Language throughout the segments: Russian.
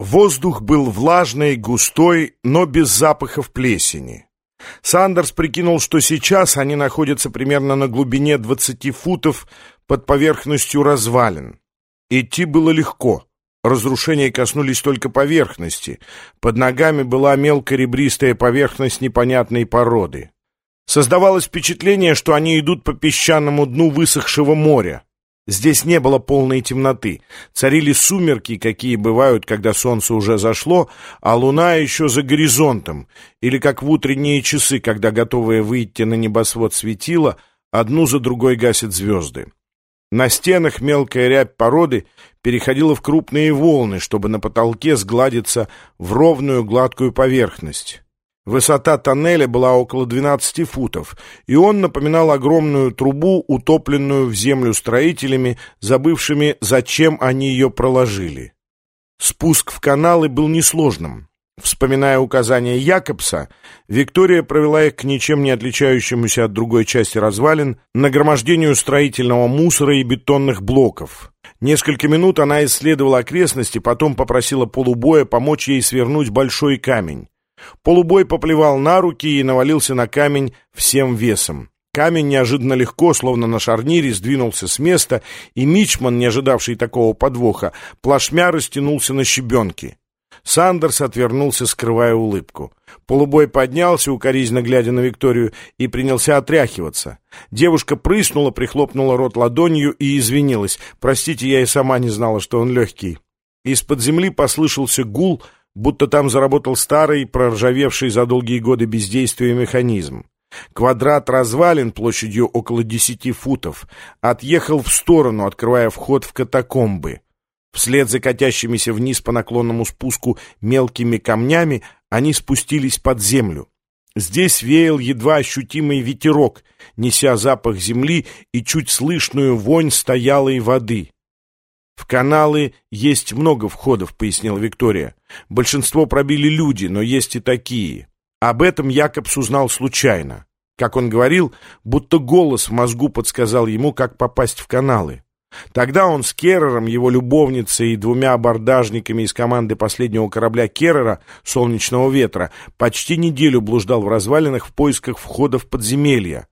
Воздух был влажный, густой, но без запахов плесени. Сандерс прикинул, что сейчас они находятся примерно на глубине 20 футов под поверхностью развалин. Идти было легко. Разрушения коснулись только поверхности. Под ногами была мелко-ребристая поверхность непонятной породы. Создавалось впечатление, что они идут по песчаному дну высохшего моря. Здесь не было полной темноты. Царили сумерки, какие бывают, когда солнце уже зашло, а луна еще за горизонтом, или как в утренние часы, когда, готовые выйти на небосвод светила, одну за другой гасят звезды. На стенах мелкая рябь породы переходила в крупные волны, чтобы на потолке сгладиться в ровную гладкую поверхность. Высота тоннеля была около 12 футов, и он напоминал огромную трубу, утопленную в землю строителями, забывшими, зачем они ее проложили. Спуск в каналы был несложным. Вспоминая указания Якобса, Виктория провела их к ничем не отличающемуся от другой части развалин нагромождению строительного мусора и бетонных блоков. Несколько минут она исследовала окрестности, потом попросила полубоя помочь ей свернуть большой камень. Полубой поплевал на руки и навалился на камень всем весом. Камень неожиданно легко, словно на шарнире, сдвинулся с места, и Мичман, не ожидавший такого подвоха, плашмя растянулся на щебенке. Сандерс отвернулся, скрывая улыбку. Полубой поднялся, укоризненно глядя на Викторию, и принялся отряхиваться. Девушка прыснула, прихлопнула рот ладонью и извинилась. «Простите, я и сама не знала, что он легкий». Из-под земли послышался гул — будто там заработал старый, проржавевший за долгие годы бездействия механизм. Квадрат развалин площадью около десяти футов отъехал в сторону, открывая вход в катакомбы. Вслед за катящимися вниз по наклонному спуску мелкими камнями они спустились под землю. Здесь веял едва ощутимый ветерок, неся запах земли и чуть слышную вонь стоялой воды. «В каналы есть много входов», — пояснила Виктория. «Большинство пробили люди, но есть и такие». Об этом Якобс узнал случайно. Как он говорил, будто голос в мозгу подсказал ему, как попасть в каналы. Тогда он с Керрером, его любовницей и двумя абордажниками из команды последнего корабля Керрера «Солнечного ветра» почти неделю блуждал в развалинах в поисках входа в подземелья.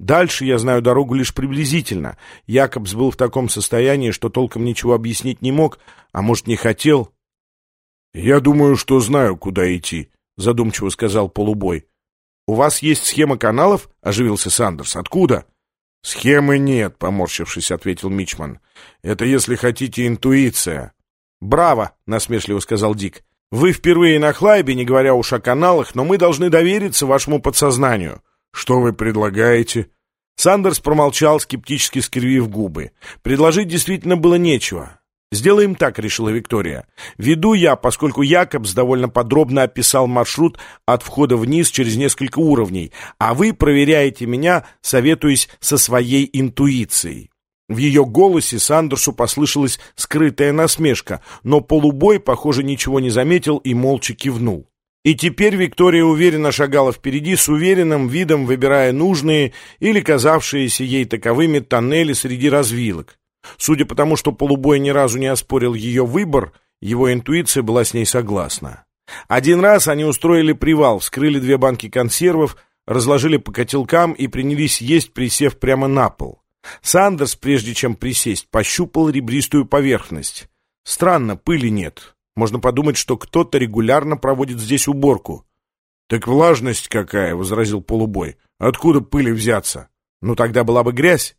Дальше я знаю дорогу лишь приблизительно. Якобс был в таком состоянии, что толком ничего объяснить не мог, а может, не хотел. — Я думаю, что знаю, куда идти, — задумчиво сказал полубой. — У вас есть схема каналов? — оживился Сандерс. — Откуда? — Схемы нет, — поморщившись, ответил Мичман. — Это, если хотите, интуиция. — Браво, — насмешливо сказал Дик. — Вы впервые на Хлайбе, не говоря уж о каналах, но мы должны довериться вашему подсознанию. — «Что вы предлагаете?» Сандерс промолчал, скептически скривив губы. Предложить действительно было нечего. «Сделаем так», — решила Виктория. «Веду я, поскольку Якобс довольно подробно описал маршрут от входа вниз через несколько уровней, а вы проверяете меня, советуясь со своей интуицией». В ее голосе Сандерсу послышалась скрытая насмешка, но полубой, похоже, ничего не заметил и молча кивнул. И теперь Виктория уверенно шагала впереди, с уверенным видом выбирая нужные или казавшиеся ей таковыми тоннели среди развилок. Судя по тому, что полубой ни разу не оспорил ее выбор, его интуиция была с ней согласна. Один раз они устроили привал, вскрыли две банки консервов, разложили по котелкам и принялись есть, присев прямо на пол. Сандерс, прежде чем присесть, пощупал ребристую поверхность. Странно, пыли нет. Можно подумать, что кто-то регулярно проводит здесь уборку. — Так влажность какая, — возразил полубой. — Откуда пыли взяться? Ну, тогда была бы грязь.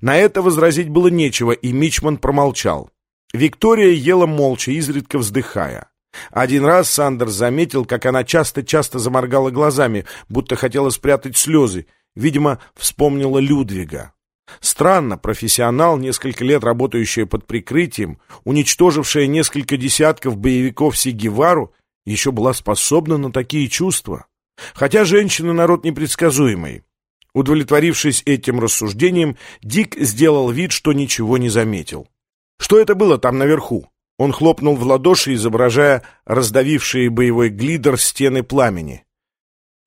На это возразить было нечего, и Мичман промолчал. Виктория ела молча, изредка вздыхая. Один раз Сандерс заметил, как она часто-часто заморгала глазами, будто хотела спрятать слезы. Видимо, вспомнила Людвига. Странно, профессионал, несколько лет работающая под прикрытием, уничтожившая несколько десятков боевиков Сигевару, еще была способна на такие чувства. Хотя женщина народ непредсказуемый. Удовлетворившись этим рассуждением, Дик сделал вид, что ничего не заметил. Что это было там наверху? Он хлопнул в ладоши, изображая раздавившие боевой глидер стены пламени.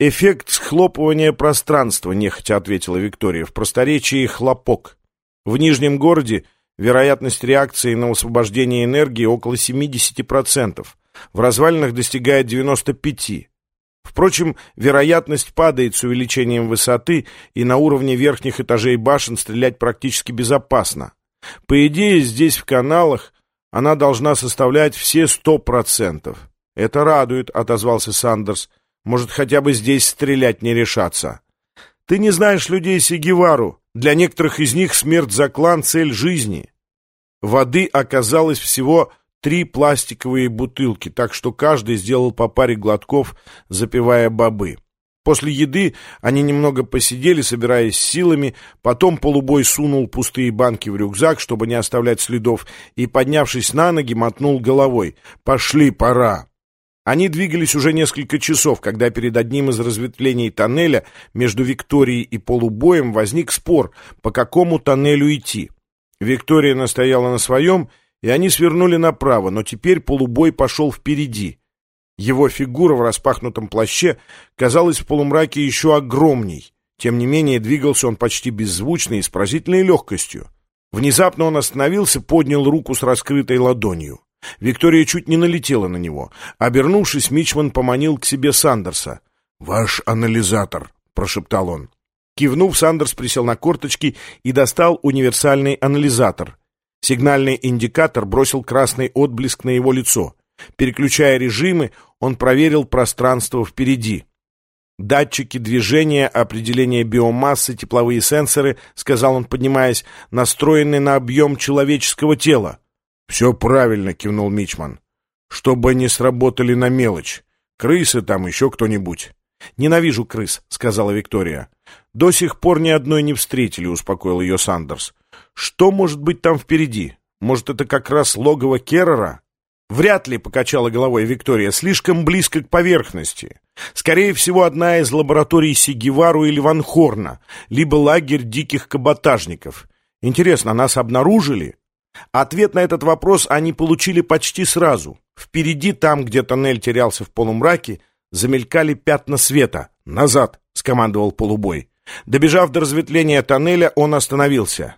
«Эффект схлопывания пространства», — нехотя ответила Виктория. «В просторечии хлопок. В Нижнем городе вероятность реакции на освобождение энергии около 70%. в развалинах достигает 95. Впрочем, вероятность падает с увеличением высоты, и на уровне верхних этажей башен стрелять практически безопасно. По идее, здесь, в каналах, она должна составлять все сто процентов. «Это радует», — отозвался Сандерс. «Может, хотя бы здесь стрелять не решаться». «Ты не знаешь людей Сигевару. Для некоторых из них смерть за клан — цель жизни». Воды оказалось всего три пластиковые бутылки, так что каждый сделал по паре глотков, запивая бобы. После еды они немного посидели, собираясь силами, потом полубой сунул пустые банки в рюкзак, чтобы не оставлять следов, и, поднявшись на ноги, мотнул головой. «Пошли, пора!» Они двигались уже несколько часов, когда перед одним из разветвлений тоннеля между Викторией и полубоем возник спор, по какому тоннелю идти. Виктория настояла на своем, и они свернули направо, но теперь полубой пошел впереди. Его фигура в распахнутом плаще казалась в полумраке еще огромней. Тем не менее, двигался он почти беззвучно и с поразительной легкостью. Внезапно он остановился, поднял руку с раскрытой ладонью. Виктория чуть не налетела на него. Обернувшись, Мичман поманил к себе Сандерса. «Ваш анализатор», — прошептал он. Кивнув, Сандерс присел на корточки и достал универсальный анализатор. Сигнальный индикатор бросил красный отблеск на его лицо. Переключая режимы, он проверил пространство впереди. Датчики движения, определение биомассы, тепловые сенсоры, сказал он, поднимаясь, настроены на объем человеческого тела. «Все правильно», — кивнул Мичман. «Чтобы они сработали на мелочь. Крысы там, еще кто-нибудь». «Ненавижу крыс», — сказала Виктория. «До сих пор ни одной не встретили», — успокоил ее Сандерс. «Что может быть там впереди? Может, это как раз логово Керрера?» «Вряд ли», — покачала головой Виктория, — «слишком близко к поверхности. Скорее всего, одна из лабораторий Сигевару или Ван Хорна, либо лагерь диких каботажников. Интересно, нас обнаружили?» Ответ на этот вопрос они получили почти сразу. Впереди, там, где тоннель терялся в полумраке, замелькали пятна света. «Назад!» — скомандовал полубой. Добежав до разветвления тоннеля, он остановился.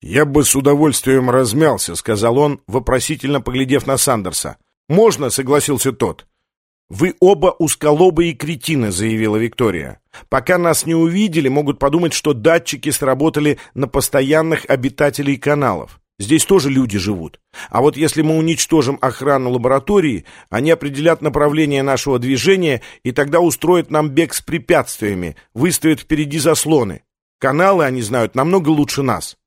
«Я бы с удовольствием размялся», — сказал он, вопросительно поглядев на Сандерса. «Можно», — согласился тот. «Вы оба узколобы и кретины», — заявила Виктория. «Пока нас не увидели, могут подумать, что датчики сработали на постоянных обитателей каналов. Здесь тоже люди живут. А вот если мы уничтожим охрану лаборатории, они определят направление нашего движения и тогда устроят нам бег с препятствиями, выставят впереди заслоны. Каналы они знают намного лучше нас.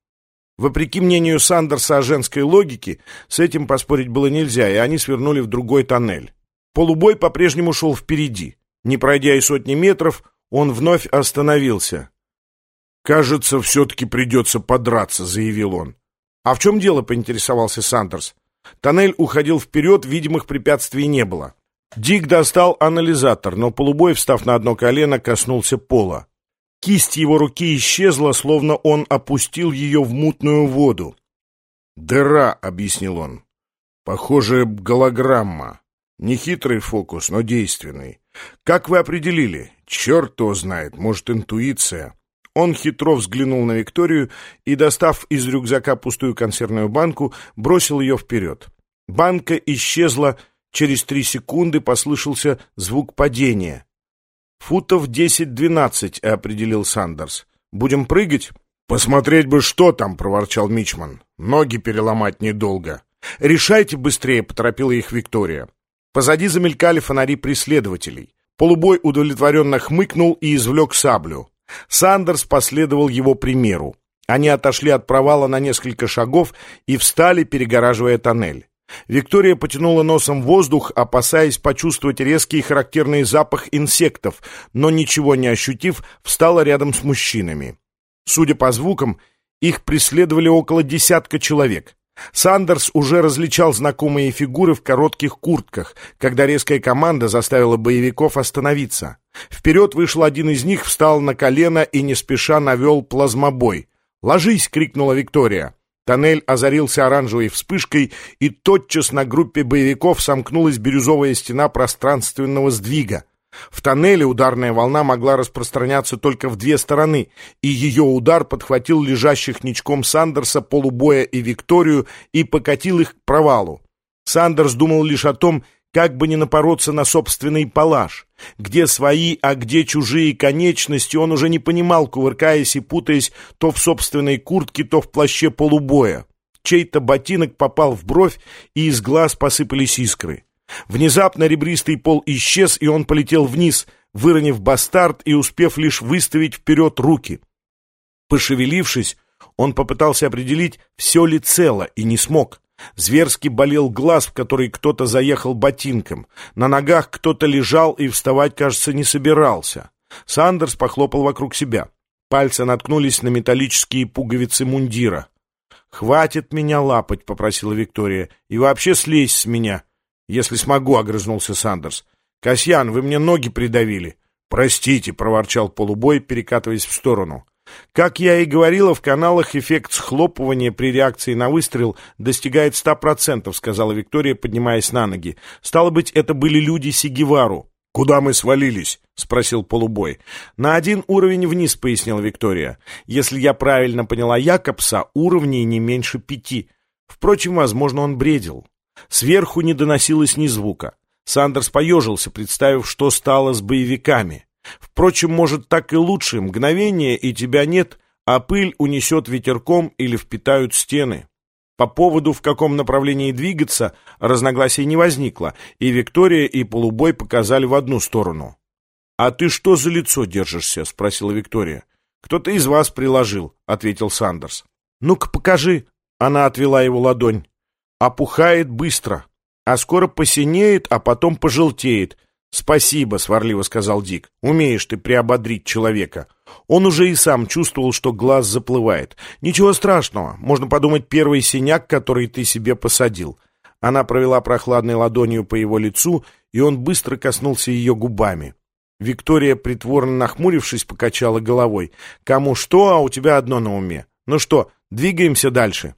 Вопреки мнению Сандерса о женской логике, с этим поспорить было нельзя, и они свернули в другой тоннель. Полубой по-прежнему шел впереди. Не пройдя и сотни метров, он вновь остановился. «Кажется, все-таки придется подраться», — заявил он. «А в чем дело?» — поинтересовался Сандерс. Тоннель уходил вперед, видимых препятствий не было. Дик достал анализатор, но полубой, встав на одно колено, коснулся пола. Кисть его руки исчезла, словно он опустил ее в мутную воду. «Дыра», — объяснил он. «Похоже, голограмма. Нехитрый фокус, но действенный. Как вы определили? Черт его знает, может, интуиция». Он хитро взглянул на Викторию и, достав из рюкзака пустую консервную банку, бросил ее вперед. Банка исчезла, через три секунды послышался звук падения. «Футов десять-двенадцать», — определил Сандерс. «Будем прыгать?» «Посмотреть бы, что там», — проворчал Мичман. «Ноги переломать недолго». «Решайте быстрее», — поторопила их Виктория. Позади замелькали фонари преследователей. Полубой удовлетворенно хмыкнул и извлек саблю. Сандерс последовал его примеру. Они отошли от провала на несколько шагов и встали, перегораживая тоннель. Виктория потянула носом воздух, опасаясь почувствовать резкий и характерный запах инсектов, но ничего не ощутив, встала рядом с мужчинами. Судя по звукам, их преследовали около десятка человек. Сандерс уже различал знакомые фигуры в коротких куртках, когда резкая команда заставила боевиков остановиться. Вперед вышел один из них, встал на колено и не спеша навел плазмобой. «Ложись!» — крикнула Виктория. Тоннель озарился оранжевой вспышкой, и тотчас на группе боевиков сомкнулась бирюзовая стена пространственного сдвига. В тоннеле ударная волна могла распространяться только в две стороны, и ее удар подхватил лежащих ничком Сандерса, полубоя и Викторию и покатил их к провалу. Сандерс думал лишь о том, как бы не напороться на собственный палаш. Где свои, а где чужие конечности, он уже не понимал, кувыркаясь и путаясь то в собственной куртке, то в плаще полубоя. Чей-то ботинок попал в бровь, и из глаз посыпались искры. Внезапно ребристый пол исчез, и он полетел вниз, выронив бастард и успев лишь выставить вперед руки. Пошевелившись, он попытался определить, все ли цело, и не смог. Зверски болел глаз, в который кто-то заехал ботинком. На ногах кто-то лежал и вставать, кажется, не собирался. Сандерс похлопал вокруг себя. Пальцы наткнулись на металлические пуговицы мундира. «Хватит меня лапать», — попросила Виктория. «И вообще слезь с меня». «Если смогу», — огрызнулся Сандерс. «Касьян, вы мне ноги придавили». «Простите», — проворчал полубой, перекатываясь в сторону. Как я и говорила, в каналах эффект схлопывания при реакции на выстрел достигает 100%, сказала Виктория, поднимаясь на ноги. Стало быть, это были люди Сигевару. «Куда мы свалились?» — спросил полубой. «На один уровень вниз», — пояснила Виктория. «Если я правильно поняла Якобса, уровней не меньше пяти. Впрочем, возможно, он бредил. Сверху не доносилось ни звука. Сандерс поежился, представив, что стало с боевиками. Впрочем, может, так и лучше. Мгновение, и тебя нет, а пыль унесет ветерком или впитают стены. По поводу, в каком направлении двигаться, разногласий не возникло, и Виктория, и Полубой показали в одну сторону. «А ты что за лицо держишься?» — спросила Виктория. «Кто-то из вас приложил», — ответил Сандерс. «Ну-ка, покажи». Она отвела его ладонь. «Опухает быстро, а скоро посинеет, а потом пожелтеет. «Спасибо», — сварливо сказал Дик. «Умеешь ты приободрить человека». Он уже и сам чувствовал, что глаз заплывает. «Ничего страшного. Можно подумать, первый синяк, который ты себе посадил». Она провела прохладной ладонью по его лицу, и он быстро коснулся ее губами. Виктория, притворно нахмурившись, покачала головой. «Кому что, а у тебя одно на уме. Ну что, двигаемся дальше?»